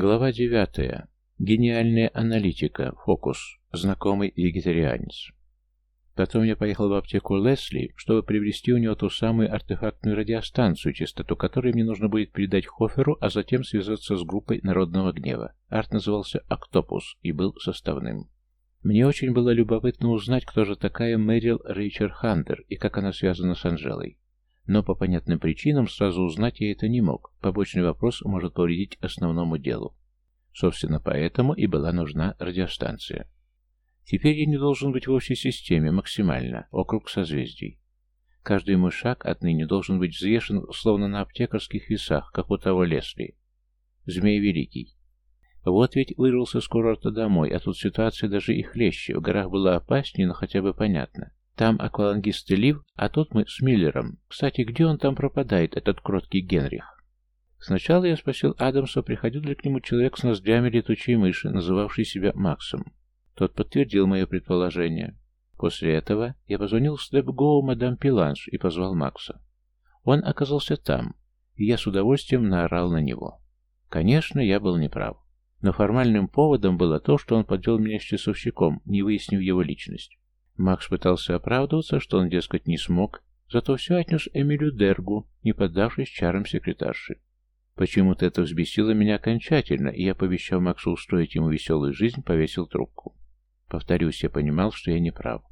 Глава девятая. Гениальная аналитика. Фокус. Знакомый вегетарианец. Потом я поехал в аптеку Лесли, чтобы приобрести у него ту самую артефактную радиостанцию, частоту которой мне нужно будет передать Хоферу, а затем связаться с группой народного гнева. Арт назывался «Октопус» и был составным. Мне очень было любопытно узнать, кто же такая Мэрил Рейчер Хантер и как она связана с Анжелой. Но по понятным причинам сразу узнать я это не мог. Побочный вопрос может повредить основному делу. Собственно, поэтому и была нужна радиостанция. Теперь я не должен быть в общей системе максимально, округ созвездий. Каждый мой шаг отныне должен быть взвешен словно на аптекарских весах, как у того Лесли. Змей Великий. Вот ведь вырвался с курорта домой, а тут ситуация даже и хлеще. В горах было опаснее, но хотя бы понятно. Там аквалангист Лив, а тут мы с Миллером. Кстати, где он там пропадает, этот кроткий Генрих? Сначала я спросил Адамса, приходил ли к нему человек с ноздрями летучей мыши, называвший себя Максом. Тот подтвердил мое предположение. После этого я позвонил в Степгоу мадам Пиланш и позвал Макса. Он оказался там, и я с удовольствием наорал на него. Конечно, я был неправ. Но формальным поводом было то, что он подвел меня с часовщиком, не выяснив его личность. Макс пытался оправдываться, что он, дескать, не смог, зато все отнес Эмилю Дергу, не поддавшись чарам секретарши. Почему-то это взбесило меня окончательно, и я, пообещав Максу устроить ему веселую жизнь, повесил трубку. Повторюсь, я понимал, что я не прав.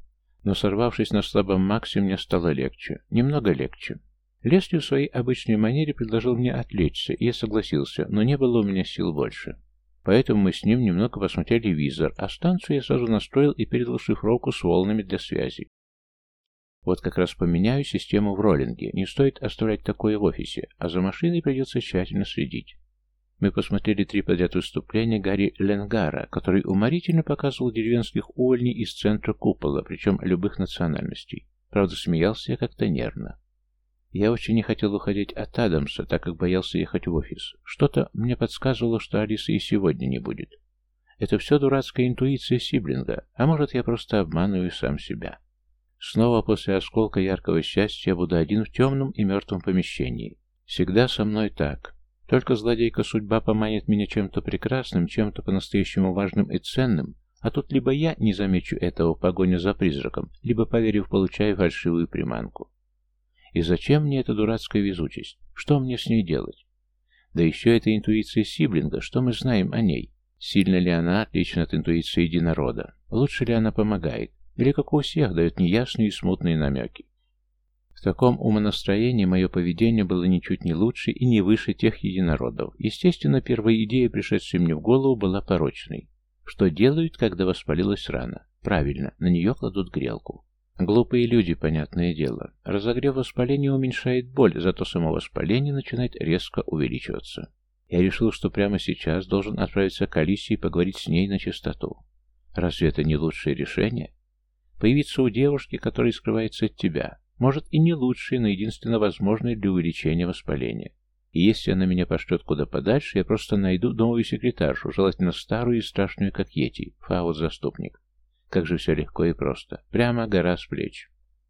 Но сорвавшись на слабом Максе, мне стало легче. Немного легче. Лесли в своей обычной манере предложил мне отвлечься, и я согласился, но не было у меня сил больше. Поэтому мы с ним немного посмотрели визор, а станцию я сразу настроил и передал шифровку с волнами для связи. Вот как раз поменяю систему в роллинге. Не стоит оставлять такое в офисе, а за машиной придется тщательно следить. Мы посмотрели три подряд выступления Гарри Ленгара, который уморительно показывал деревенских увольней из центра купола, причем любых национальностей. Правда, смеялся я как-то нервно. Я очень не хотел уходить от Адамса, так как боялся ехать в офис. Что-то мне подсказывало, что Алисы и сегодня не будет. Это все дурацкая интуиция Сиблинга, а может, я просто обманываю сам себя. Снова после осколка яркого счастья буду один в темном и мертвом помещении. Всегда со мной так. Только злодейка судьба поманит меня чем-то прекрасным, чем-то по-настоящему важным и ценным, а тут либо я не замечу этого в погоне за призраком, либо, поверив, получаю фальшивую приманку. И зачем мне эта дурацкая везучесть? Что мне с ней делать? Да еще это интуиция Сиблинга, что мы знаем о ней? Сильно ли она отлична от интуиции единорода? Лучше ли она помогает? Или, как у всех, дает неясные и смутные намеки? В таком умонастроении мое поведение было ничуть не лучше и не выше тех единородов. Естественно, первая идея, пришедшая мне в голову, была порочной. Что делают, когда воспалилась рана? Правильно, на нее кладут грелку. Глупые люди, понятное дело. Разогрев воспаления уменьшает боль, зато само воспаление начинает резко увеличиваться. Я решил, что прямо сейчас должен отправиться к Алисе и поговорить с ней на чистоту. Разве это не лучшее решение? Появиться у девушки, которая скрывается от тебя, может и не лучшее, но единственно возможное для увеличения воспаления. И если она меня пошлет куда подальше, я просто найду новую секретаршу, желательно старую и страшную, как Йети, Фаут-заступник. Как же все легко и просто. Прямо гора с плеч.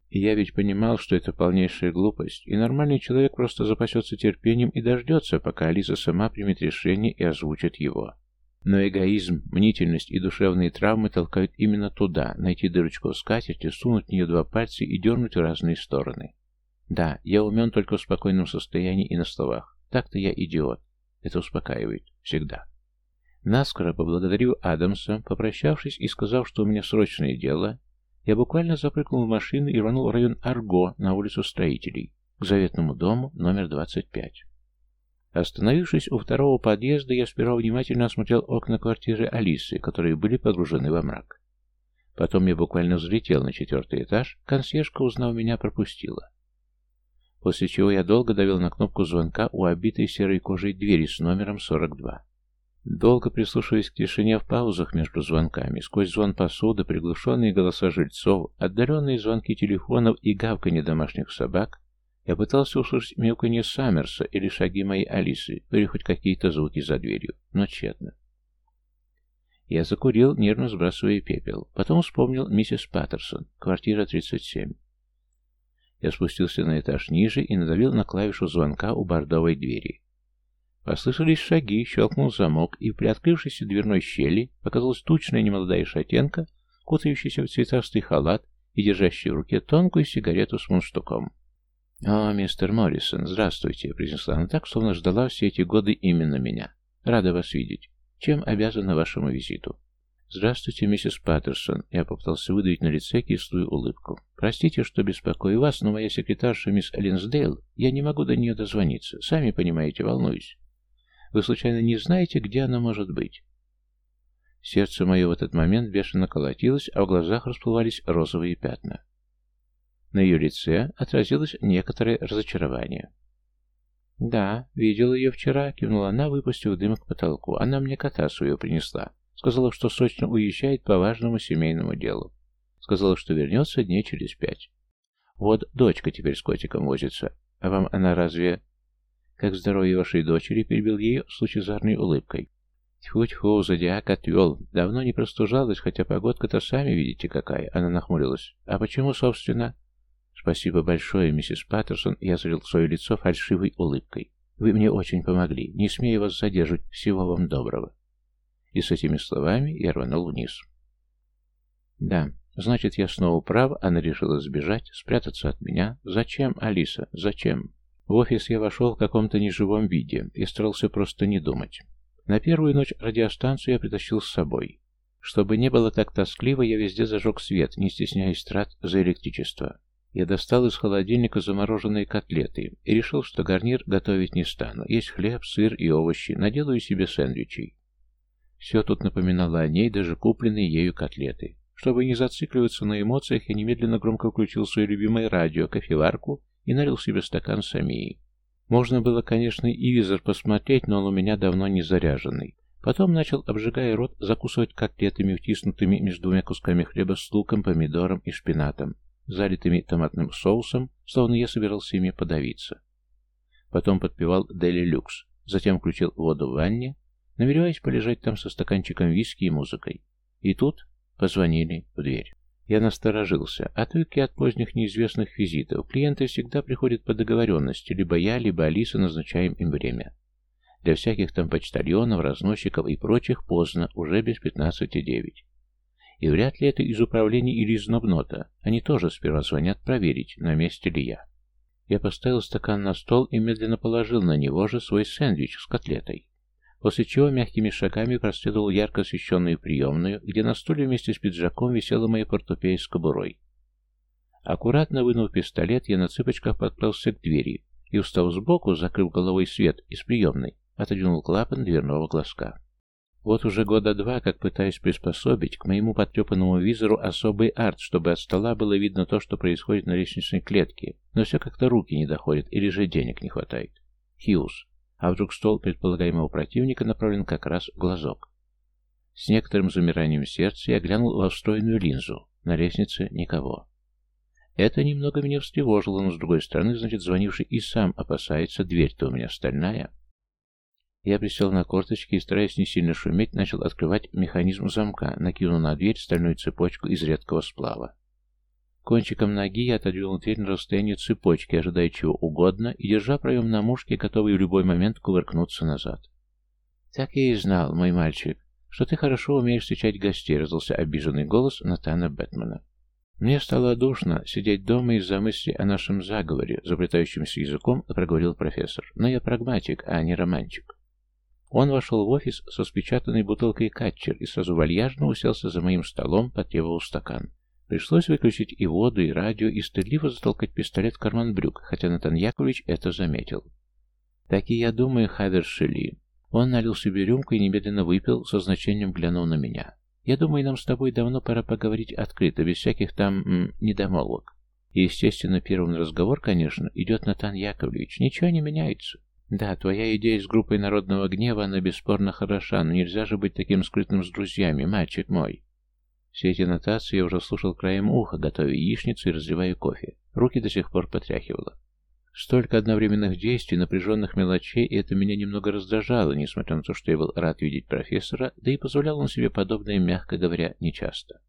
И я ведь понимал, что это полнейшая глупость, и нормальный человек просто запасется терпением и дождется, пока Алиса сама примет решение и озвучит его. Но эгоизм, мнительность и душевные травмы толкают именно туда, найти дырочку в скатерти, сунуть в нее два пальца и дернуть в разные стороны. Да, я умен только в спокойном состоянии и на словах. Так-то я идиот. Это успокаивает. Всегда. Наскоро поблагодарив Адамса, попрощавшись и сказав, что у меня срочное дело, я буквально запрыгнул в машину и рванул в район Арго на улицу строителей, к заветному дому номер 25. Остановившись у второго подъезда, я сперва внимательно осмотрел окна квартиры Алисы, которые были погружены во мрак. Потом я буквально взлетел на четвертый этаж, консьержка, узнав меня, пропустила. После чего я долго давил на кнопку звонка у обитой серой кожей двери с номером 42. Долго прислушиваясь к тишине в паузах между звонками, сквозь звон посуды, приглушенные голоса жильцов, отдаленные звонки телефонов и гавканье домашних собак, я пытался услышать мяуканье Саммерса или шаги моей Алисы, или хоть какие-то звуки за дверью, но тщетно. Я закурил, нервно сбрасывая пепел. Потом вспомнил миссис Паттерсон, квартира 37. Я спустился на этаж ниже и надавил на клавишу звонка у бордовой двери. Послышались шаги, щелкнул замок, и в приоткрывшейся дверной щели показалась тучная немолодая шатенка, кутающаяся в цветастый халат и держащая в руке тонкую сигарету с мундштуком. «О, мистер Моррисон, здравствуйте», — произнесла она так, словно ждала все эти годы именно меня. «Рада вас видеть. Чем обязана вашему визиту?» «Здравствуйте, миссис Паттерсон». Я попытался выдавить на лице кислую улыбку. «Простите, что беспокою вас, но моя секретарша мисс Линсдейл, я не могу до нее дозвониться. Сами понимаете, волнуюсь. Вы случайно не знаете, где она может быть?» Сердце мое в этот момент бешено колотилось, а в глазах расплывались розовые пятна. На ее лице отразилось некоторое разочарование. «Да, видел ее вчера», — кивнула она, выпустив дым к потолку. «Она мне кота свою принесла. Сказала, что срочно уезжает по важному семейному делу. Сказала, что вернется дней через пять. Вот дочка теперь с котиком возится. А вам она разве...» «Как здоровье вашей дочери?» — перебил ее с лучезарной улыбкой. Тьфу-тьфу, зодиак отвел. Давно не простужалась, хотя погодка-то сами видите какая. Она нахмурилась. А почему, собственно? Спасибо большое, миссис Паттерсон. Я залил свое лицо фальшивой улыбкой. Вы мне очень помогли. Не смею вас задерживать. Всего вам доброго. И с этими словами я рванул вниз. Да, значит, я снова прав. Она решила сбежать, спрятаться от меня. Зачем, Алиса? Зачем? В офис я вошел в каком-то неживом виде и старался просто не думать. На первую ночь радиостанцию я притащил с собой. Чтобы не было так тоскливо, я везде зажег свет, не стесняясь трат за электричество. Я достал из холодильника замороженные котлеты и решил, что гарнир готовить не стану. Есть хлеб, сыр и овощи, наделаю себе сэндвичей. Все тут напоминало о ней, даже купленные ею котлеты. Чтобы не зацикливаться на эмоциях, я немедленно громко включил свое любимое радио, кофеварку и налил себе стакан самии. Можно было, конечно, и визор посмотреть, но он у меня давно не заряженный. Потом начал, обжигая рот, закусывать котлетами, втиснутыми между двумя кусками хлеба с луком, помидором и шпинатом, залитыми томатным соусом, словно я собирался ими подавиться. Потом подпевал Дели Люкс, затем включил воду в ванне, намереваясь полежать там со стаканчиком виски и музыкой. И тут позвонили в дверь. Я насторожился. Отвык от поздних неизвестных визитов. Клиенты всегда приходят по договоренности. Либо я, либо Алиса назначаем им время. Для всяких там почтальонов, разносчиков и прочих поздно, уже без пятнадцати девять. И вряд ли это из управления или из Нобнота. Они тоже сперва звонят проверить, на месте ли я. Я поставил стакан на стол и медленно положил на него же свой сэндвич с котлетой после чего мягкими шагами проследовал ярко освещенную приемную, где на стуле вместе с пиджаком висела моя портупея с кобурой. Аккуратно вынув пистолет, я на цыпочках подкрался к двери и, устав сбоку, закрыв головой свет из приемной, отодвинул клапан дверного глазка. Вот уже года два, как пытаюсь приспособить к моему потрепанному визору особый арт, чтобы от стола было видно то, что происходит на лестничной клетке, но все как-то руки не доходят или же денег не хватает. Хьюз. А вдруг стол предполагаемого противника направлен как раз в глазок? С некоторым замиранием сердца я глянул во встроенную линзу. На лестнице никого. Это немного меня встревожило, но с другой стороны, значит, звонивший и сам опасается, дверь-то у меня стальная. Я присел на корточки и, стараясь не сильно шуметь, начал открывать механизм замка, накинул на дверь стальную цепочку из редкого сплава. Кончиком ноги я отодвинул дверь на расстояние цепочки, ожидая чего угодно, и держа проем на мушке, готовый в любой момент кувыркнуться назад. «Так я и знал, мой мальчик, что ты хорошо умеешь встречать гостей», — раздался обиженный голос Натана Бэтмена. Мне стало душно сидеть дома из-за мысли о нашем заговоре, заплетающимся языком, проговорил профессор. Но я прагматик, а не романтик. Он вошел в офис со спечатанной бутылкой катчер и сразу вальяжно уселся за моим столом, потребовал стакан. Пришлось выключить и воду, и радио, и стыдливо затолкать пистолет в карман брюк, хотя Натан Яковлевич это заметил. «Так и я думаю, Хавершили». Он налил себе рюмку и немедленно выпил, со значением глянул на меня. «Я думаю, нам с тобой давно пора поговорить открыто, без всяких там м, недомолвок. И, естественно, первым разговор, конечно, идет Натан Яковлевич. Ничего не меняется. Да, твоя идея с группой народного гнева, она бесспорно хороша, но нельзя же быть таким скрытным с друзьями, мальчик мой. Все эти нотации я уже слушал краем уха, готовя яичницу и разливая кофе. Руки до сих пор потряхивало. Столько одновременных действий, напряженных мелочей, и это меня немного раздражало, несмотря на то, что я был рад видеть профессора, да и позволял он себе подобное, мягко говоря, нечасто.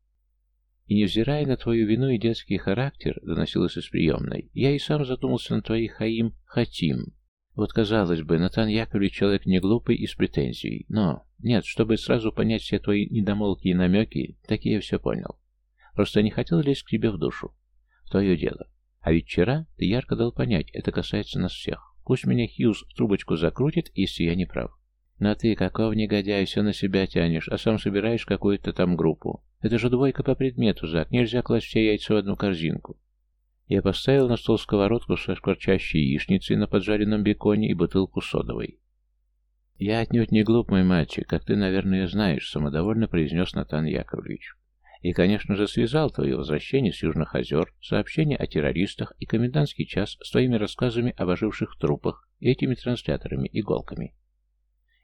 И невзирая на твою вину и детский характер, доносилось из приемной, я и сам задумался на твоих Хаим Хатим. Вот, казалось бы, Натан Яковлевич человек не глупый и с претензией, но... Нет, чтобы сразу понять все твои недомолки и намеки, такие я все понял. Просто не хотел лезть к тебе в душу. Твое дело. А ведь вчера ты ярко дал понять, это касается нас всех. Пусть меня Хьюз в трубочку закрутит, если я не прав. Но ты, какого негодяя, все на себя тянешь, а сам собираешь какую-то там группу. Это же двойка по предмету, Зак, нельзя класть все яйца в одну корзинку. Я поставил на стол сковородку со шкварчащей яичницей на поджаренном беконе и бутылку содовой. «Я отнюдь не глуп, мой мальчик, как ты, наверное, знаешь», — самодовольно произнес Натан Яковлевич. «И, конечно же, связал твое возвращение с Южных озер, сообщение о террористах и комендантский час с твоими рассказами об оживших трупах и этими трансляторами, иголками.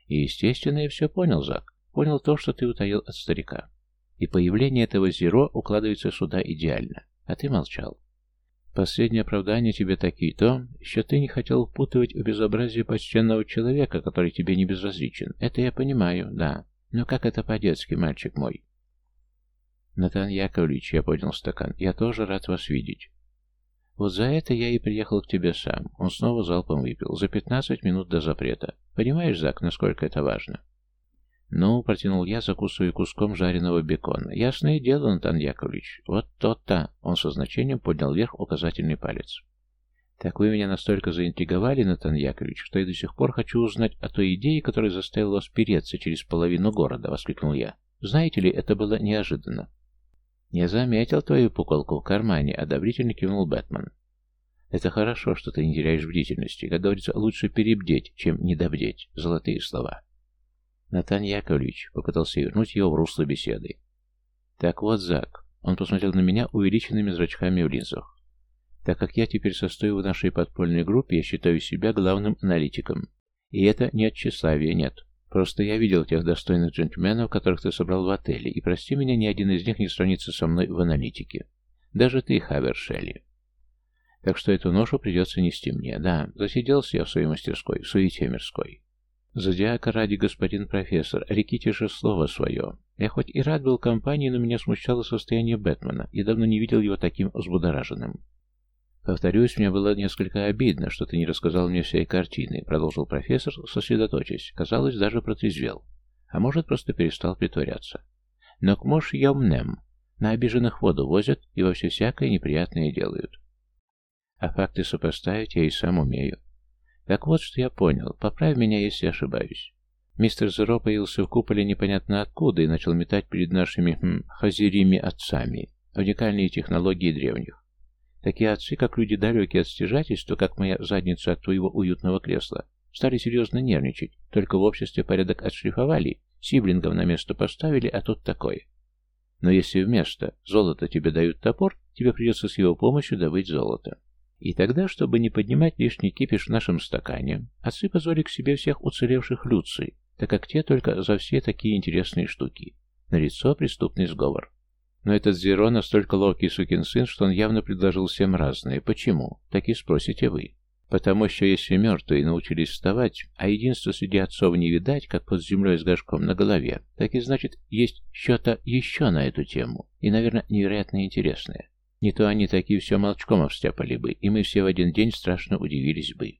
И, естественно, я все понял, Зак. Понял то, что ты утаил от старика. И появление этого Зеро укладывается сюда идеально. А ты молчал. Последнее оправдание тебе такие то, что ты не хотел впутывать в безобразие почтенного человека, который тебе не безразличен. Это я понимаю, да. Но как это по-детски, мальчик мой? Натан Яковлевич, я поднял стакан, я тоже рад вас видеть. Вот за это я и приехал к тебе сам. Он снова залпом выпил. За пятнадцать минут до запрета. Понимаешь, Зак, насколько это важно? Ну, протянул я, закусывая куском жареного бекона. Ясное дело, Антон Яковлевич. Вот то-то. Он со значением поднял вверх указательный палец. Так вы меня настолько заинтриговали, Натан Яковлевич, что я до сих пор хочу узнать о той идее, которая заставила вас переться через половину города, воскликнул я. Знаете ли, это было неожиданно. «Я заметил твою пуколку в кармане», — одобрительно кивнул Бэтмен. «Это хорошо, что ты не теряешь бдительности. Как говорится, лучше перебдеть, чем недобдеть. Золотые слова». Натан Яковлевич попытался вернуть его в русло беседы. «Так вот, Зак». Он посмотрел на меня увеличенными зрачками в линзах. «Так как я теперь состою в нашей подпольной группе, я считаю себя главным аналитиком. И это не от тщеславия, нет. Просто я видел тех достойных джентльменов, которых ты собрал в отеле, и, прости меня, ни один из них не сравнится со мной в аналитике. Даже ты, Хавер Шелли. Так что эту ношу придется нести мне. Да, засиделся я в своей мастерской, в суете мирской. Зодиака ради, господин профессор, реките же слово свое. Я хоть и рад был компании, но меня смущало состояние Бэтмена. Я давно не видел его таким взбудораженным. «Повторюсь, мне было несколько обидно, что ты не рассказал мне всей картины», — продолжил профессор, сосредоточись. Казалось, даже протрезвел. А может, просто перестал притворяться. «Но к мош ямнем. На обиженных воду возят и во все всякое неприятное делают. А факты сопоставить я и сам умею. Так вот, что я понял. Поправь меня, если ошибаюсь. Мистер Зеро появился в куполе непонятно откуда и начал метать перед нашими хм, хазирими отцами уникальные технологии древних. Такие отцы, как люди далекие от стяжательства, как моя задница от твоего уютного кресла, стали серьезно нервничать. Только в обществе порядок отшлифовали, сиблингов на место поставили, а тут такое. Но если вместо золота тебе дают топор, тебе придется с его помощью добыть золото. И тогда, чтобы не поднимать лишний кипиш в нашем стакане, отцы позвали к себе всех уцелевших люций, так как те только за все такие интересные штуки. На лицо преступный сговор. Но этот Зеро настолько ловкий сукин сын, что он явно предложил всем разное. Почему? Так и спросите вы. Потому что если мертвые научились вставать, а единство среди отцов не видать, как под землей с горшком на голове, так и значит, есть что-то еще на эту тему, и, наверное, невероятно интересное. Не то они такие все молчком обстяпали бы, и мы все в один день страшно удивились бы.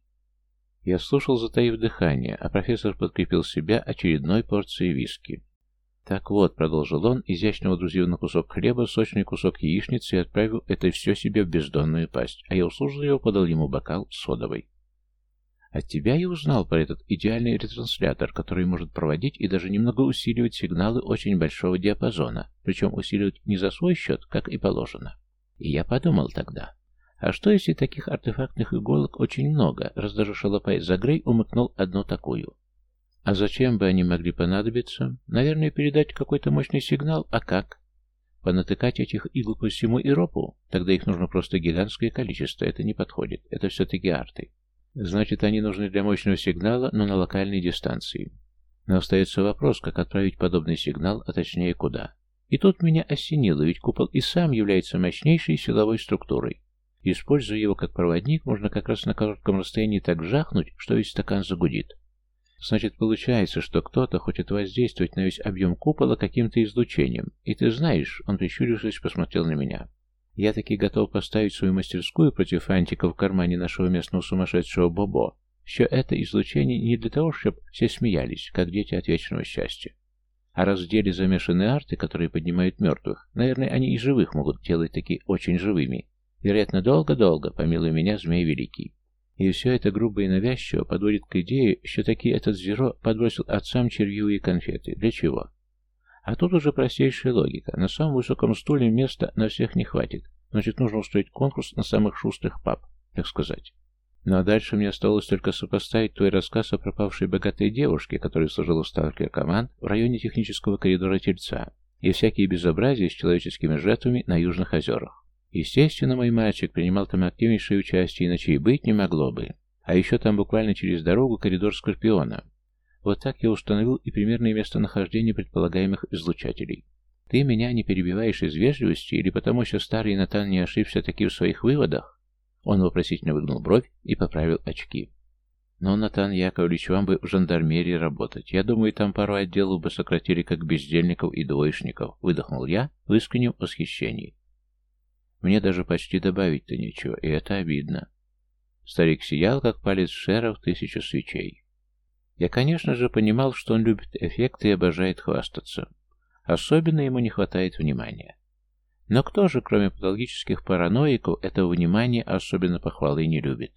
Я слушал, затаив дыхание, а профессор подкрепил себя очередной порцией виски. «Так вот», — продолжил он, изящно водрузив на кусок хлеба сочный кусок яичницы и отправил это все себе в бездонную пасть, а я услужливо подал ему бокал содовой. «От тебя я узнал про этот идеальный ретранслятор, который может проводить и даже немного усиливать сигналы очень большого диапазона, причем усиливать не за свой счет, как и положено. И я подумал тогда, а что если таких артефактных иголок очень много, раз даже Шалопай Загрей умыкнул одну такую?» А зачем бы они могли понадобиться? Наверное, передать какой-то мощный сигнал, а как? Понатыкать этих игл по всему Иропу? Тогда их нужно просто гигантское количество, это не подходит, это все-таки арты. Значит, они нужны для мощного сигнала, но на локальной дистанции. Но остается вопрос, как отправить подобный сигнал, а точнее куда. И тут меня осенило, ведь купол и сам является мощнейшей силовой структурой. Используя его как проводник, можно как раз на коротком расстоянии так жахнуть, что весь стакан загудит. Значит, получается, что кто-то хочет воздействовать на весь объем купола каким-то излучением. И ты знаешь, он прищурившись посмотрел на меня. Я таки готов поставить свою мастерскую против антика в кармане нашего местного сумасшедшего Бобо. Все это излучение не для того, чтобы все смеялись, как дети от вечного счастья. А раз в деле замешаны арты, которые поднимают мертвых, наверное, они и живых могут делать такие очень живыми. Вероятно, долго-долго, помилуй меня, Змей Великий. И все это грубо и навязчиво подводит к идее, что таки этот Зеро подбросил отцам червивые конфеты. Для чего? А тут уже простейшая логика. На самом высоком стуле места на всех не хватит. Значит, нужно устроить конкурс на самых шустрых пап, так сказать. Ну а дальше мне осталось только сопоставить твой рассказ о пропавшей богатой девушке, которая служила в ставке команд в районе технического коридора Тельца, и всякие безобразия с человеческими жертвами на Южных озерах. Естественно, мой мальчик принимал там активнейшее участие, иначе и быть не могло бы. А еще там буквально через дорогу коридор Скорпиона. Вот так я установил и примерное местонахождение предполагаемых излучателей. Ты меня не перебиваешь из вежливости или потому что старый Натан не ошибся таки в своих выводах? Он вопросительно выгнул бровь и поправил очки. «Но, Натан Яковлевич, вам бы в жандармерии работать. Я думаю, там пару отделов бы сократили как бездельников и двоечников», — выдохнул я в искреннем восхищении. «Мне даже почти добавить-то нечего, и это обидно». Старик сиял, как палец шера в тысячу свечей. Я, конечно же, понимал, что он любит эффекты и обожает хвастаться. Особенно ему не хватает внимания. Но кто же, кроме патологических параноиков, этого внимания, особенно похвалы, не любит?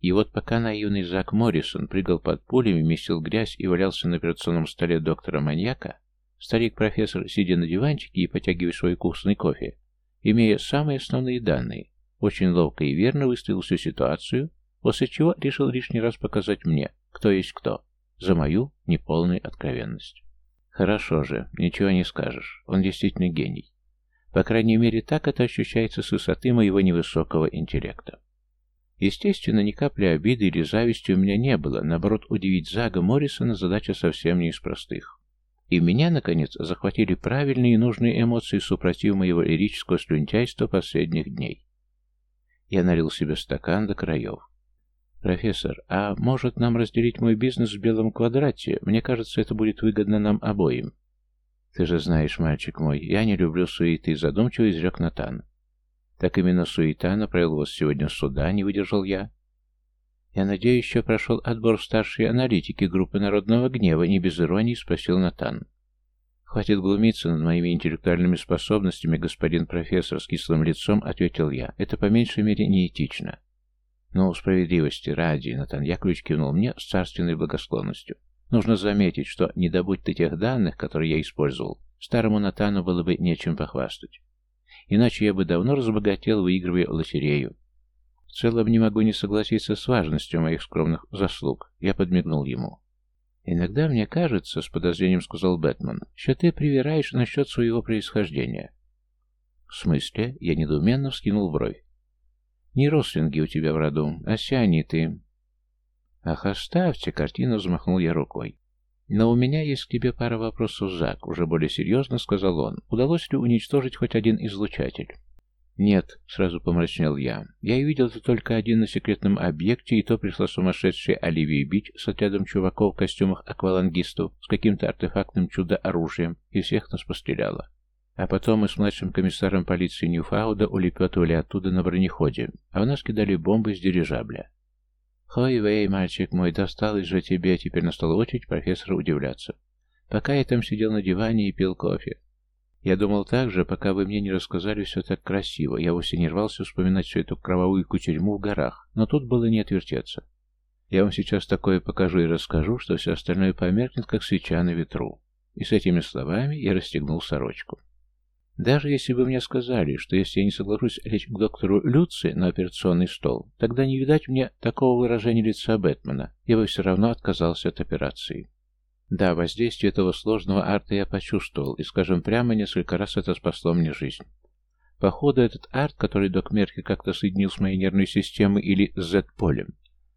И вот пока наивный Зак Моррисон прыгал под пулями, месил грязь и валялся на операционном столе доктора-маньяка, старик-профессор, сидя на диванчике и потягивая свой вкусный кофе, имея самые основные данные, очень ловко и верно выставил всю ситуацию, после чего решил лишний раз показать мне, кто есть кто, за мою неполную откровенность. Хорошо же, ничего не скажешь, он действительно гений. По крайней мере, так это ощущается с высоты моего невысокого интеллекта. Естественно, ни капли обиды или зависти у меня не было, наоборот, удивить Зага Моррисона задача совсем не из простых. И меня, наконец, захватили правильные и нужные эмоции супротив моего лирического слюнтяйства последних дней. Я налил себе стакан до краев. «Профессор, а может нам разделить мой бизнес в белом квадрате? Мне кажется, это будет выгодно нам обоим». «Ты же знаешь, мальчик мой, я не люблю суеты», — задумчиво изрек Натан. «Так именно суета направил вас сегодня сюда, не выдержал я». «Я надеюсь, еще прошел отбор старшей аналитики группы народного гнева», — не без иронии спросил Натан. «Хватит глумиться над моими интеллектуальными способностями, господин профессор», — с кислым лицом ответил я. «Это по меньшей мере неэтично». «Ну, справедливости ради», — Натан Яковлевич кивнул мне с царственной благосклонностью. Нужно заметить, что, не добудь ты тех данных, которые я использовал, старому Натану было бы нечем похвастать. Иначе я бы давно разбогател, выигрывая лотерею. В целом не могу не согласиться с важностью моих скромных заслуг. Я подмигнул ему. «Иногда мне кажется, — с подозрением сказал Бэтмен, — что ты привираешь насчет своего происхождения». «В смысле?» — я недоуменно вскинул бровь. «Не рослинги у тебя в роду, а сианиты. «Ах, оставьте!» — картину взмахнул я рукой. «Но у меня есть к тебе пара вопросов, Зак», — уже более серьезно сказал он. «Удалось ли уничтожить хоть один излучатель?» «Нет», — сразу помрачнел я. «Я и видел это только один на секретном объекте, и то пришла сумасшедшая Оливия Бич с отрядом чуваков в костюмах аквалангистов с каким-то артефактным чудо-оружием, и всех нас постреляла. А потом мы с младшим комиссаром полиции Ньюфауда улепетывали оттуда на бронеходе, а у нас кидали бомбы с дирижабля. «Хой-вей, мальчик мой, досталось же тебе!» Теперь настала очередь профессора удивляться. Пока я там сидел на диване и пил кофе. Я думал так же, пока вы мне не рассказали все так красиво. Я вовсе не рвался вспоминать всю эту кровавую кутерьму в горах, но тут было не отвертеться. Я вам сейчас такое покажу и расскажу, что все остальное померкнет, как свеча на ветру. И с этими словами я расстегнул сорочку. Даже если бы мне сказали, что если я не соглашусь лечь к доктору Люци на операционный стол, тогда не видать мне такого выражения лица Бэтмена, я бы все равно отказался от операции. Да, воздействие этого сложного арта я почувствовал, и, скажем прямо, несколько раз это спасло мне жизнь. Походу, этот арт, который док Мерки как-то соединил с моей нервной системой или с Z-полем,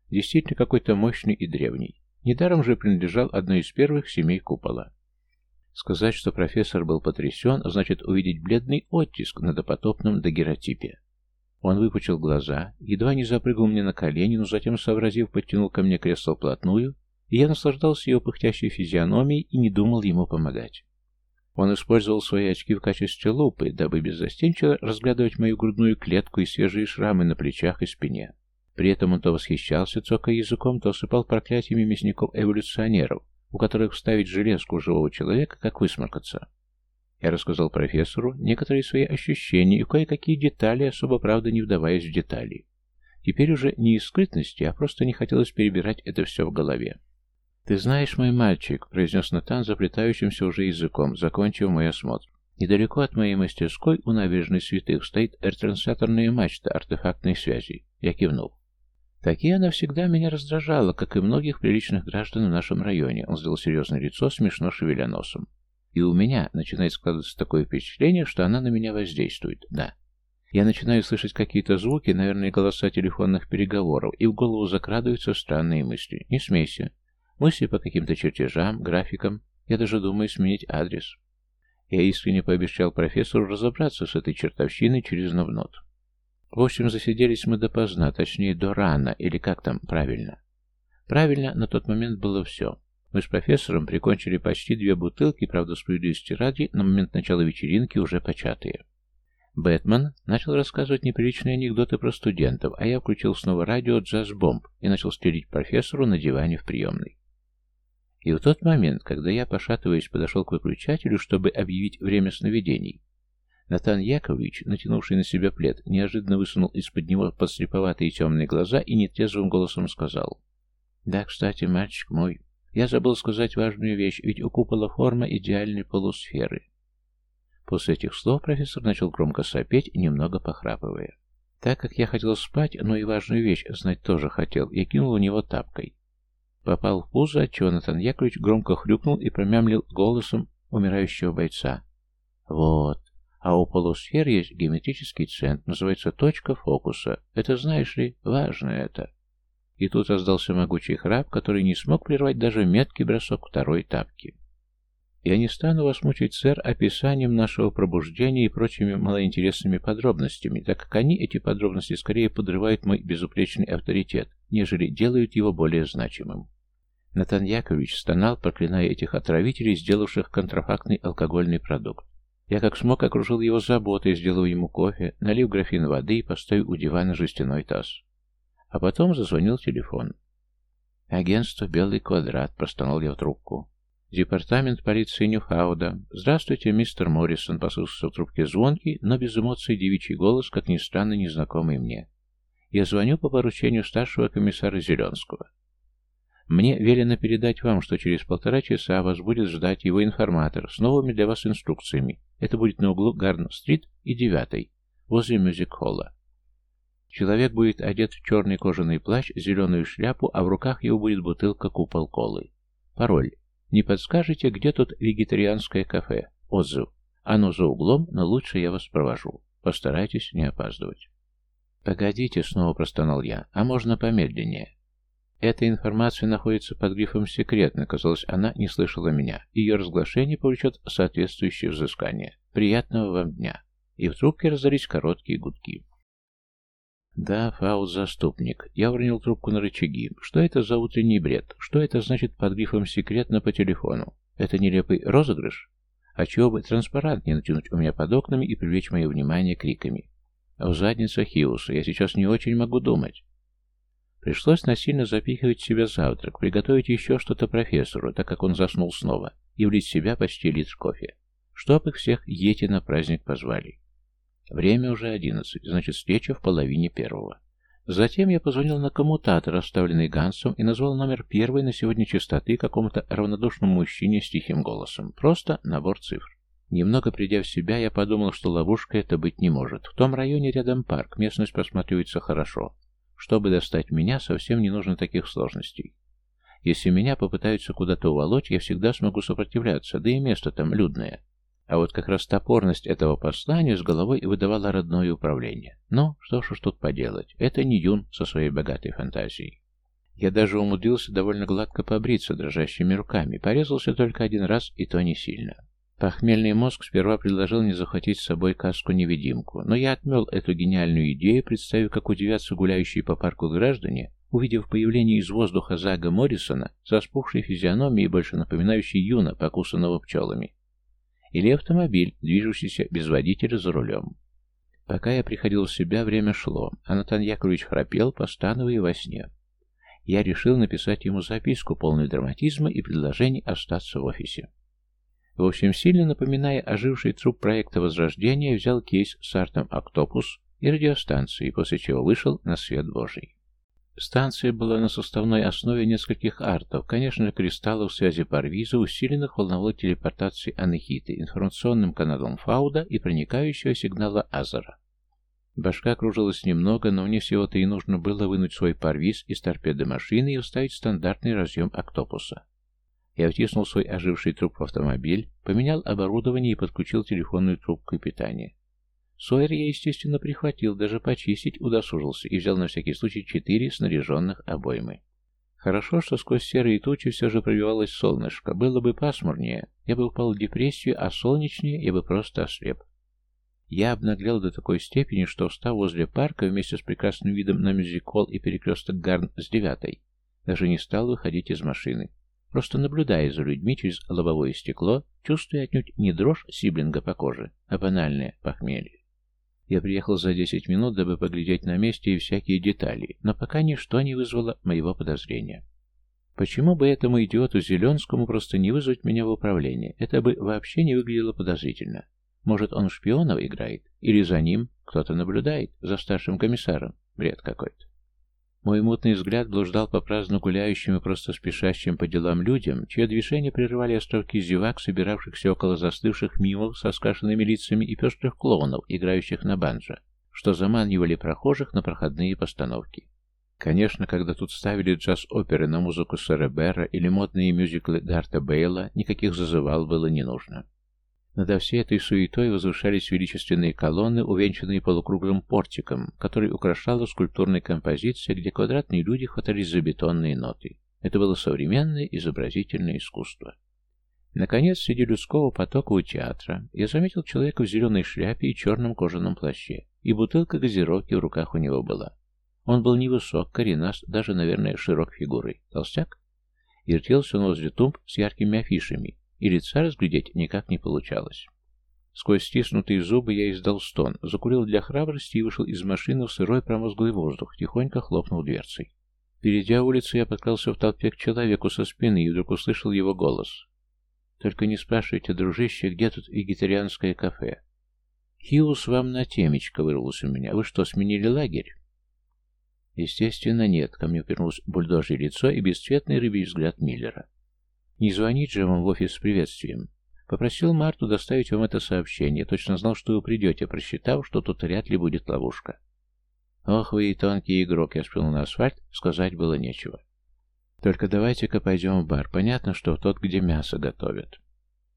действительно какой-то мощный и древний. Недаром же принадлежал одной из первых семей купола. Сказать, что профессор был потрясен, значит увидеть бледный оттиск на допотопном дагеротипе. Он выпучил глаза, едва не запрыгнул мне на колени, но затем, сообразив, подтянул ко мне кресло вплотную, и я наслаждался его пыхтящей физиономией и не думал ему помогать. Он использовал свои очки в качестве лупы, дабы беззастенчиво разглядывать мою грудную клетку и свежие шрамы на плечах и спине. При этом он то восхищался, цокая языком, то осыпал проклятиями мясников-эволюционеров, у которых вставить железку живого человека, как высморкаться. Я рассказал профессору некоторые свои ощущения и кое-какие детали, особо, правда, не вдаваясь в детали. Теперь уже не из скрытности, а просто не хотелось перебирать это все в голове. «Ты знаешь, мой мальчик», — произнес Натан заплетающимся уже языком, закончив мой осмотр. «Недалеко от моей мастерской у набережной святых стоит ретрансляторная мачта артефактной связи». Я кивнул. Такие она всегда меня раздражала, как и многих приличных граждан в нашем районе. Он сделал серьезное лицо, смешно шевеля носом. И у меня начинает складываться такое впечатление, что она на меня воздействует. Да. Я начинаю слышать какие-то звуки, наверное, голоса телефонных переговоров, и в голову закрадываются странные мысли. Не смейся. Мысли по каким-то чертежам, графикам. Я даже думаю сменить адрес. Я искренне пообещал профессору разобраться с этой чертовщиной через новнот. В общем, засиделись мы допоздна, точнее, до рана, или как там правильно. Правильно, на тот момент было все. Мы с профессором прикончили почти две бутылки, правда, справедливости ради, на момент начала вечеринки уже початые. Бэтмен начал рассказывать неприличные анекдоты про студентов, а я включил снова радио «Джаз-бомб» и начал стереть профессору на диване в приемной. И в тот момент, когда я, пошатываясь, подошел к выключателю, чтобы объявить время сновидений, Натан Яковлевич, натянувший на себя плед, неожиданно высунул из-под него подслеповатые темные глаза и нетрезвым голосом сказал. «Да, кстати, мальчик мой, я забыл сказать важную вещь, ведь у купола форма идеальной полусферы». После этих слов профессор начал громко сопеть, немного похрапывая. Так как я хотел спать, но и важную вещь знать тоже хотел, я кинул у него тапкой. Попал в пузо, отчего Натан Яковлевич громко хрюкнул и промямлил голосом умирающего бойца. «Вот, а у полусфер есть геометрический центр, называется точка фокуса. Это, знаешь ли, важно это. И тут раздался могучий храп, который не смог прервать даже меткий бросок второй тапки. Я не стану вас мучить, сэр, описанием нашего пробуждения и прочими малоинтересными подробностями, так как они, эти подробности, скорее подрывают мой безупречный авторитет, нежели делают его более значимым. Натан Яковлевич стонал, проклиная этих отравителей, сделавших контрафактный алкогольный продукт. Я как смог окружил его заботой, сделал ему кофе, налив графин воды и поставил у дивана жестяной таз. А потом зазвонил телефон. «Агентство «Белый квадрат», — простонал я в трубку. «Департамент полиции Ньюхауда. Здравствуйте, мистер Моррисон», — послышался в трубке звонкий, но без эмоций девичий голос, как ни странно, незнакомый мне. «Я звоню по поручению старшего комиссара Зеленского. Мне велено передать вам, что через полтора часа вас будет ждать его информатор с новыми для вас инструкциями. Это будет на углу Гарн-стрит и девятой, возле мюзик-холла. Человек будет одет в черный кожаный плащ, зеленую шляпу, а в руках его будет бутылка купол колы. Пароль. Не подскажете, где тут вегетарианское кафе? Отзыв. Оно за углом, но лучше я вас провожу. Постарайтесь не опаздывать. «Погодите», — снова простонал я, — «а можно помедленнее?» Эта информация находится под грифом «секретно», казалось, она не слышала меня. Ее разглашение повлечет соответствующее взыскание. Приятного вам дня. И в трубке раздались короткие гудки. Да, Фаут-заступник. Я уронил трубку на рычаги. Что это за утренний бред? Что это значит под грифом «секретно» по телефону? Это нелепый розыгрыш? А чего бы транспарант не натянуть у меня под окнами и привлечь мое внимание криками? В заднице Хиуса. Я сейчас не очень могу думать. Пришлось насильно запихивать в себя завтрак, приготовить еще что-то профессору, так как он заснул снова, и влить в себя почти литр кофе. Чтоб их всех Йети на праздник позвали. Время уже одиннадцать, значит встреча в половине первого. Затем я позвонил на коммутатор, оставленный Гансом, и назвал номер первой на сегодня частоты какому-то равнодушному мужчине с тихим голосом. Просто набор цифр. Немного придя в себя, я подумал, что ловушка это быть не может. В том районе рядом парк, местность просматривается хорошо. Чтобы достать меня, совсем не нужно таких сложностей. Если меня попытаются куда-то уволочь, я всегда смогу сопротивляться, да и место там людное. А вот как раз топорность этого послания с головой выдавала родное управление. Ну, что ж уж тут поделать, это не Юн со своей богатой фантазией. Я даже умудрился довольно гладко побриться дрожащими руками, порезался только один раз, и то не сильно. Похмельный мозг сперва предложил мне захватить с собой каску-невидимку, но я отмел эту гениальную идею, представив, как удивятся гуляющие по парку граждане, увидев появление из воздуха Зага Моррисона со спухшей физиономией, больше напоминающей юна, покусанного пчелами. Или автомобиль, движущийся без водителя за рулем. Пока я приходил в себя, время шло, а Натан Яковлевич храпел, постановая во сне. Я решил написать ему записку, полную драматизма и предложений остаться в офисе. В общем, сильно напоминая оживший труп проекта Возрождения, взял кейс с артом «Октопус» и радиостанцией, после чего вышел на свет Божий. Станция была на составной основе нескольких артов, конечно кристаллов связи Парвиза, усиленных волновой телепортацией Анахиты, информационным каналом Фауда и проникающего сигнала Азара. Башка кружилась немного, но мне всего-то и нужно было вынуть свой Парвиз из торпеды машины и вставить стандартный разъем Октопуса. Я втиснул свой оживший труп в автомобиль, поменял оборудование и подключил телефонную трубку и питание. Сойер я, естественно, прихватил, даже почистить удосужился и взял на всякий случай четыре снаряженных обоймы. Хорошо, что сквозь серые тучи все же пробивалось солнышко. Было бы пасмурнее, я бы упал в депрессию, а солнечнее я бы просто ослеп. Я обнаглел до такой степени, что, встав возле парка вместе с прекрасным видом на мюзикл и перекресток Гарн с девятой, даже не стал выходить из машины, просто наблюдая за людьми через лобовое стекло, чувствуя отнюдь не дрожь сиблинга по коже, а банальное похмелье. Я приехал за десять минут, дабы поглядеть на месте и всякие детали, но пока ничто не вызвало моего подозрения. Почему бы этому идиоту Зеленскому просто не вызвать меня в управление? Это бы вообще не выглядело подозрительно. Может, он шпионов играет? Или за ним кто-то наблюдает, за старшим комиссаром? Бред какой-то. Мой мутный взгляд блуждал по праздно гуляющим и просто спешащим по делам людям, чье движение прерывали островки зевак, собиравшихся около застывших мимов со скашенными лицами и пестрых клоунов, играющих на банджо, что заманивали прохожих на проходные постановки. Конечно, когда тут ставили джаз-оперы на музыку сэра Берра или модные мюзиклы Гарта Бейла, никаких зазывал было не нужно. Над всей этой суетой возвышались величественные колонны, увенчанные полукруглым портиком, который украшала скульптурная композиция, где квадратные люди хватались за бетонные ноты. Это было современное изобразительное искусство. Наконец, среди людского потока у театра, я заметил человека в зеленой шляпе и черном кожаном плаще, и бутылка газировки в руках у него была. Он был невысок, коренаст, даже, наверное, широк фигурой. Толстяк? Вертелся он возле тумб с яркими афишами, и лица разглядеть никак не получалось. Сквозь стиснутые зубы я издал стон, закурил для храбрости и вышел из машины в сырой промозглый воздух, тихонько хлопнул дверцей. Перейдя улицу, я подкрался в толпе к человеку со спины и вдруг услышал его голос. «Только не спрашивайте, дружище, где тут вегетарианское кафе?» «Хиус вам на темечко», — вырвалось у меня. «Вы что, сменили лагерь?» Естественно, нет. Ко мне вернулось бульдожье лицо и бесцветный рыбий взгляд Миллера. Не звонить же вам в офис с приветствием. Попросил Марту доставить вам это сообщение. Точно знал, что вы придете, просчитав, что тут вряд ли будет ловушка. Ох вы и тонкий игрок, я сплюнул на асфальт, сказать было нечего. Только давайте-ка пойдем в бар. Понятно, что в тот, где мясо готовят.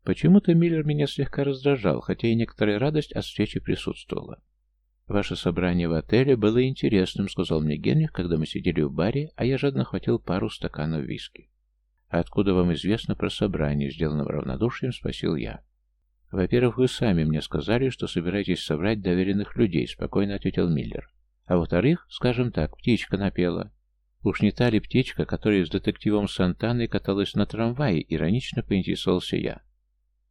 Почему-то Миллер меня слегка раздражал, хотя и некоторая радость от встречи присутствовала. «Ваше собрание в отеле было интересным», — сказал мне Генрих, когда мы сидели в баре, а я жадно хватил пару стаканов виски. «Откуда вам известно про собрание?» — сделанным равнодушием спросил я. «Во-первых, вы сами мне сказали, что собираетесь собрать доверенных людей», — спокойно ответил Миллер. «А во-вторых, скажем так, птичка напела». «Уж не та ли птичка, которая с детективом Сантаной каталась на трамвае?» — иронично поинтересовался я.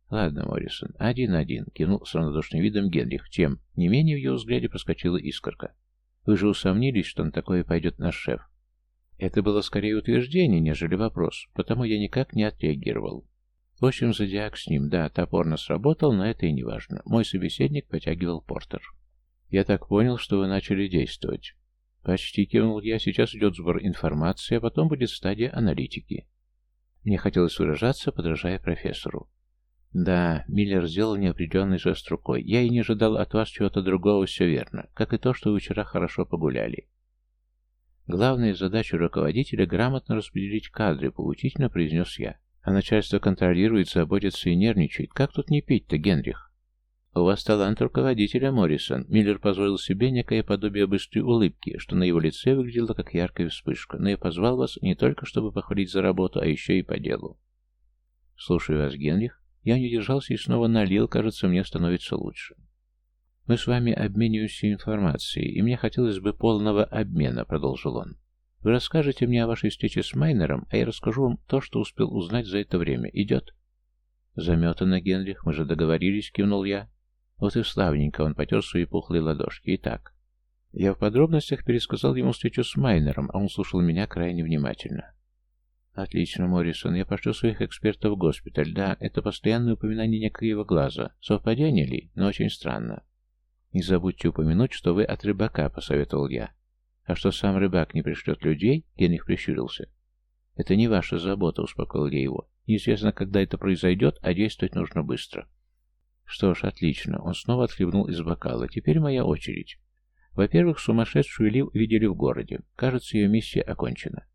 «Ладно, Моррисон, один-один», — кинул с равнодушным видом Генрих, тем не менее в его взгляде проскочила искорка. «Вы же усомнились, что на такое пойдет наш шеф?» Это было скорее утверждение, нежели вопрос, потому я никак не отреагировал. В общем, зодиак с ним, да, топорно сработал, но это и не важно. Мой собеседник потягивал портер. Я так понял, что вы начали действовать. Почти кивнул я, сейчас идет сбор информации, а потом будет стадия аналитики. Мне хотелось выражаться, подражая профессору. Да, Миллер сделал неопределенный жест рукой. Я и не ожидал от вас чего-то другого, все верно. Как и то, что вы вчера хорошо погуляли. Главная задача руководителя – грамотно распределить кадры, поучительно произнес я. А начальство контролирует, заботится и нервничает. Как тут не пить-то, Генрих? У вас талант руководителя, Моррисон. Миллер позволил себе некое подобие быстрой улыбки, что на его лице выглядело как яркая вспышка. Но я позвал вас не только, чтобы похвалить за работу, а еще и по делу. Слушаю вас, Генрих. Я не держался и снова налил, кажется, мне становится лучше. «Мы с вами обмениваемся информацией, и мне хотелось бы полного обмена», — продолжил он. «Вы расскажете мне о вашей встрече с Майнером, а я расскажу вам то, что успел узнать за это время. Идет?» «Заметано, Генрих, мы же договорились», — кивнул я. Вот и славненько он потер свои пухлые ладошки. Итак, я в подробностях пересказал ему встречу с Майнером, а он слушал меня крайне внимательно. «Отлично, Моррисон. Я пошлю своих экспертов в госпиталь. Да, это постоянное упоминание некоего глаза. Совпадение ли? Но очень странно. Не забудьте упомянуть, что вы от рыбака», — посоветовал я. «А что сам рыбак не пришлет людей?» — Генрих прищурился. «Это не ваша забота», — успокоил я его. «Неизвестно, когда это произойдет, а действовать нужно быстро». «Что ж, отлично». Он снова отхлебнул из бокала. «Теперь моя очередь». Во-первых, сумасшедшую Лив видели в городе. Кажется, ее миссия окончена.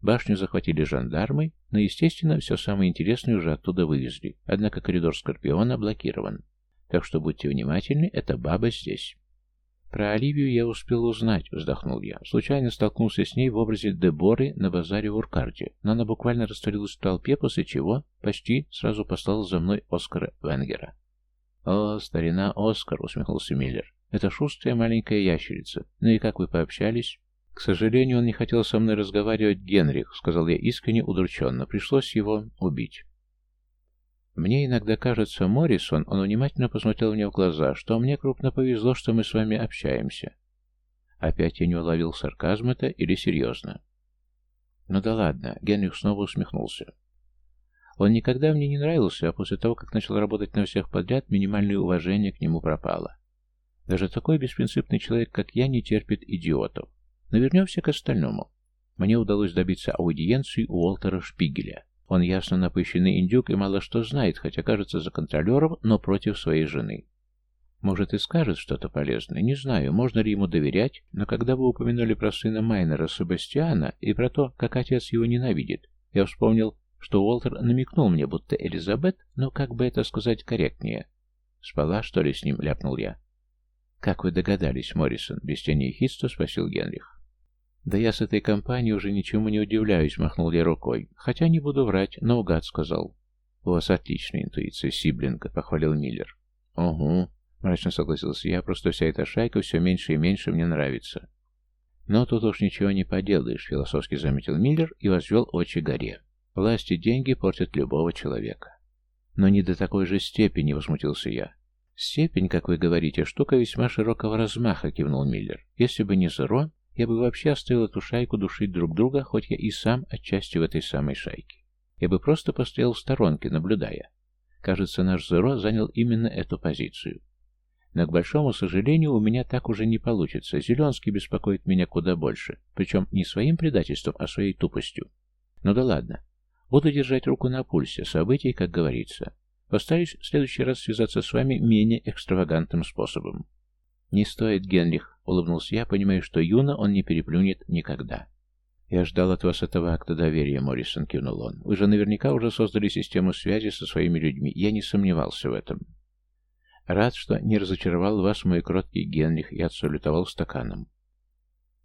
Башню захватили жандармы, но, естественно, все самое интересное уже оттуда вывезли. Однако коридор Скорпиона блокирован. Так что будьте внимательны, эта баба здесь. Про Оливию я успел узнать, вздохнул я. Случайно столкнулся с ней в образе Деборы на базаре в Уркарде, но она буквально растворилась в толпе, после чего почти сразу послала за мной Оскара Венгера. «О, старина Оскар!» — усмехнулся Миллер. Это шустрая маленькая ящерица. Ну и как вы пообщались? К сожалению, он не хотел со мной разговаривать, Генрих, сказал я искренне удрученно. Пришлось его убить. Мне иногда кажется, Моррисон, он внимательно посмотрел мне в глаза, что мне крупно повезло, что мы с вами общаемся. Опять я не уловил сарказм это или серьезно. Ну да ладно, Генрих снова усмехнулся. Он никогда мне не нравился, а после того, как начал работать на всех подряд, минимальное уважение к нему пропало. Даже такой беспринципный человек, как я, не терпит идиотов. Но вернемся к остальному. Мне удалось добиться аудиенции у Уолтера Шпигеля. Он ясно напыщенный индюк и мало что знает, хотя кажется за контролером, но против своей жены. Может и скажет что-то полезное, не знаю, можно ли ему доверять, но когда вы упомянули про сына Майнера Себастьяна и про то, как отец его ненавидит, я вспомнил, что Уолтер намекнул мне, будто Элизабет, ну как бы это сказать корректнее. «Спала, что ли, с ним?» — ляпнул я. «Как вы догадались, Моррисон?» — без тени ехидства спросил Генрих. «Да я с этой компанией уже ничему не удивляюсь», — махнул я рукой. «Хотя не буду врать, но угад сказал». «У вас отличная интуиция, Сиблинга», — похвалил Миллер. «Угу», — мрачно согласился я, «просто вся эта шайка все меньше и меньше мне нравится». «Но тут уж ничего не поделаешь», — философски заметил Миллер и возвел очи горе. «Власть и деньги портят любого человека». «Но не до такой же степени», — возмутился я. «Степень, как вы говорите, штука весьма широкого размаха», — кивнул Миллер. «Если бы не Зеро, я бы вообще оставил эту шайку душить друг друга, хоть я и сам отчасти в этой самой шайке. Я бы просто постоял в сторонке, наблюдая. Кажется, наш Зеро занял именно эту позицию. Но, к большому сожалению, у меня так уже не получится. Зеленский беспокоит меня куда больше. Причем не своим предательством, а своей тупостью. Ну да ладно. Буду держать руку на пульсе событий, как говорится. Постараюсь в следующий раз связаться с вами менее экстравагантным способом. «Не стоит, Генрих», — улыбнулся я, понимая, что Юна он не переплюнет никогда. «Я ждал от вас этого акта доверия», — Моррисон кивнул он. «Вы же наверняка уже создали систему связи со своими людьми. Я не сомневался в этом». «Рад, что не разочаровал вас мой кроткий Генрих», — я отсалютовал стаканом.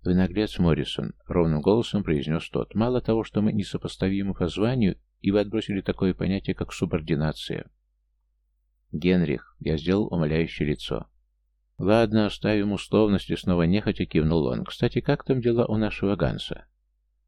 «Вы наглец, Моррисон», — ровным голосом произнес тот. «Мало того, что мы несопоставимы по званию, и вы отбросили такое понятие, как субординация. Генрих, я сделал умоляющее лицо. Ладно, оставим условности, снова нехотя кивнул он. Кстати, как там дела у нашего Ганса?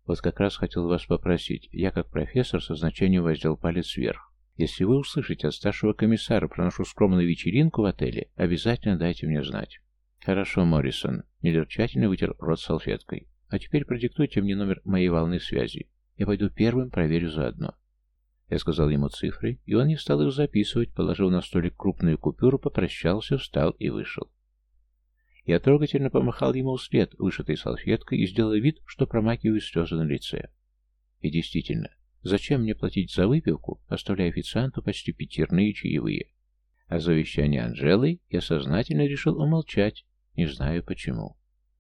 Вот как раз хотел вас попросить. Я, как профессор, со значением воздел палец вверх. Если вы услышите от старшего комиссара про нашу скромную вечеринку в отеле, обязательно дайте мне знать. Хорошо, Моррисон. Миллер тщательно вытер рот салфеткой. А теперь продиктуйте мне номер моей волны связи. Я пойду первым, проверю заодно. Я сказал ему цифры, и он не стал их записывать, положил на столик крупную купюру, попрощался, встал и вышел. Я трогательно помахал ему вслед, вышитой салфеткой, и сделал вид, что промакиваю слезы на лице. И действительно, зачем мне платить за выпивку, оставляя официанту почти пятерные чаевые? А за вещание Анжелы я сознательно решил умолчать, не знаю почему.